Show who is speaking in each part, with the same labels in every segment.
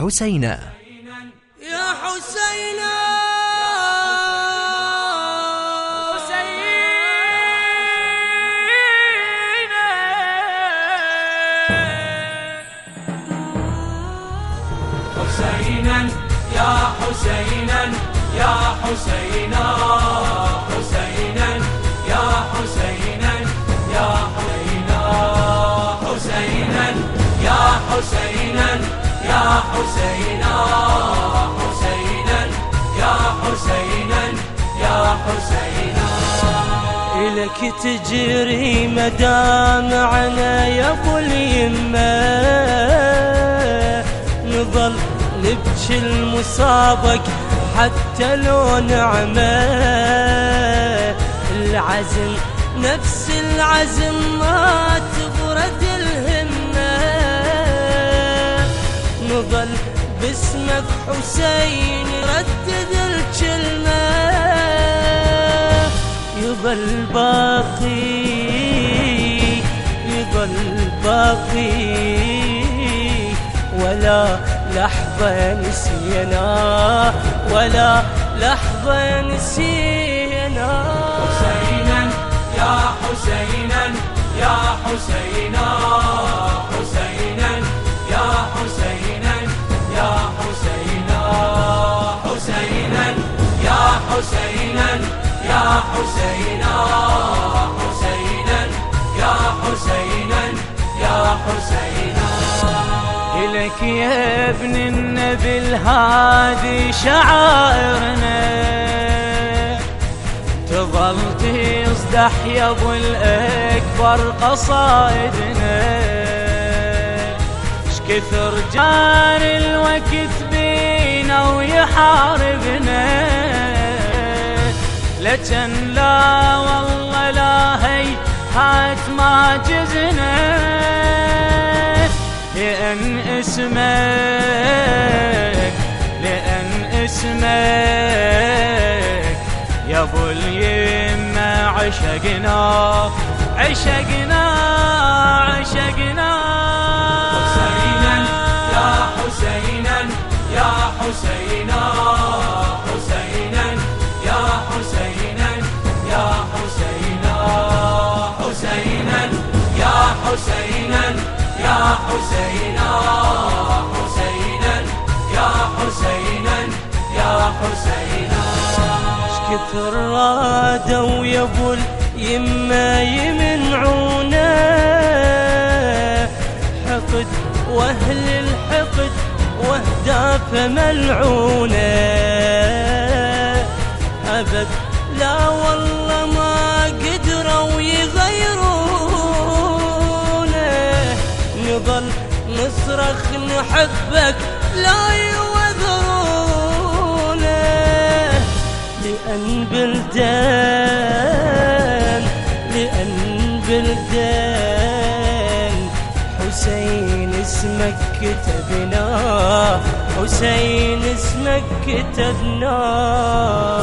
Speaker 1: حسينا.
Speaker 2: يا حسينا.
Speaker 3: حسينا يا حسينا يا حسينا. حسينا حسينا يا حسينا يا حسينا.
Speaker 2: إلك تجري مدامعنا يا أبو اليمه نظل نبكي المصابك حتى لو نعمة. العزم نفس العزم ما تبرد نظل باسمك حسين ردد الكلمة. يظل باقي يظل باقي. ولا لحظة نسينا ولا لحظة نسينا.
Speaker 3: حسينا يا حسينا يا حسينا. حسينا حسينا يا حسينا يا حسينا.
Speaker 4: إلك يا ابن النبي الهادي شعائرنا. تظل تصدح يا أبو الأكبر قصائدنا. شكثر جار الوقت بينا ويحاربنا لكن لا والله لا هي هات ما جزنا. لأن اسمك لأن اسمك. يا أبو اليمة عشقنا عشقنا عشقنا.
Speaker 3: حسينا يا حسينا يا حسينا. حسينا حسينا يا حسينا يا حسينا.
Speaker 2: كثر رادوا يا ابو اليمه يمنعونا. حقد وأهل الحقد وأهداف ملعونة. أبد لا والله نحبك لا يوذرونا لأن بلدان لأن بلدان حسين اسمك كتبنا حسين اسمك كتبنا.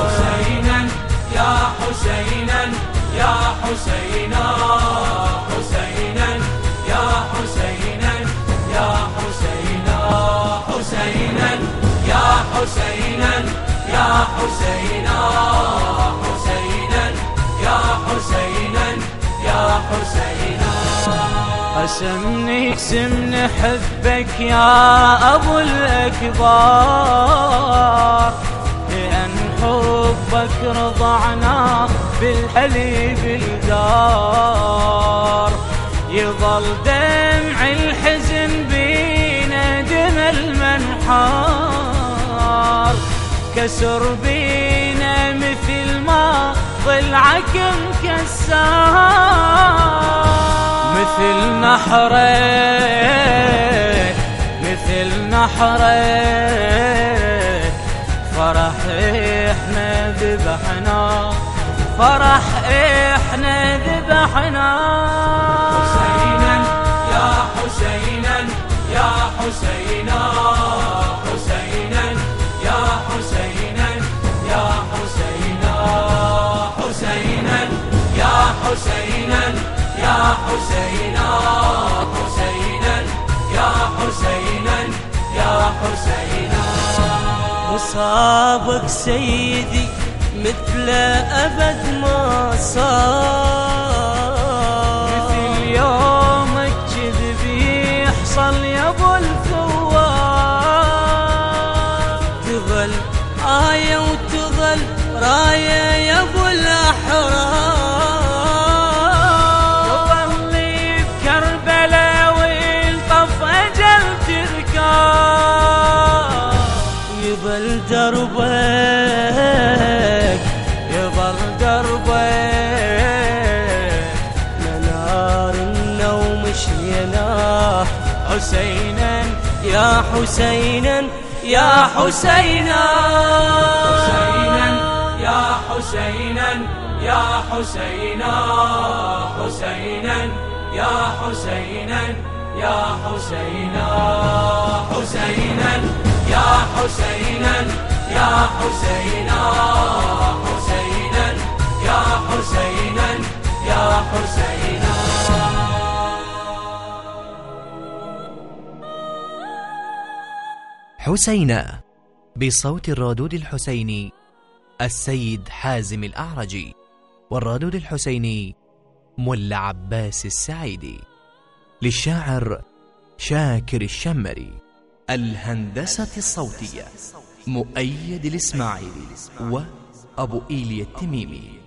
Speaker 3: حسينا يا حسينا يا حسينا. حسينا يا حسينا حسينا يا حسينا يا حسينا.
Speaker 4: قسمني اقسم نحبك يا أبو الاكبر لأن حبك رضعنا بالحليب الدار يظل دمع الحزن بينا دم المنحار. كسر بينا مثل ما ضلعك مكسار مثل نحرك مثل نحرك فرح إحنا ذبحنا فرح إحنا ذبحنا.
Speaker 3: حسينا يا حسينا يا حسينا. حسينا يا حسينا. حسينا حسينا. يا حسينا يا حسينا.
Speaker 2: صابك سيدي مثل أبد ما صار.
Speaker 4: مثل يومك كذب يحصل يا أبو الثوار
Speaker 2: تظل آية وتظل راية يا أبو الأحرار. دربك يظل دربك. منار النوم شينا. حسينا يا حسينا يا حسينا.
Speaker 3: حسينا يا حسينا يا حسينا. حسينا يا حسينا يا حسينا. حسينا يا حسينا يا حسينا حسينا يا حسينا يا حسينا.
Speaker 1: حسينا بصوت الرادود الحسيني السيد حازم الأعرجي والرادود الحسيني ملا عباس السعيدي للشاعر شاكر الشمري. الهندسة الصوتية مؤيد الإسماعيلي وأبو إيليا التميمي.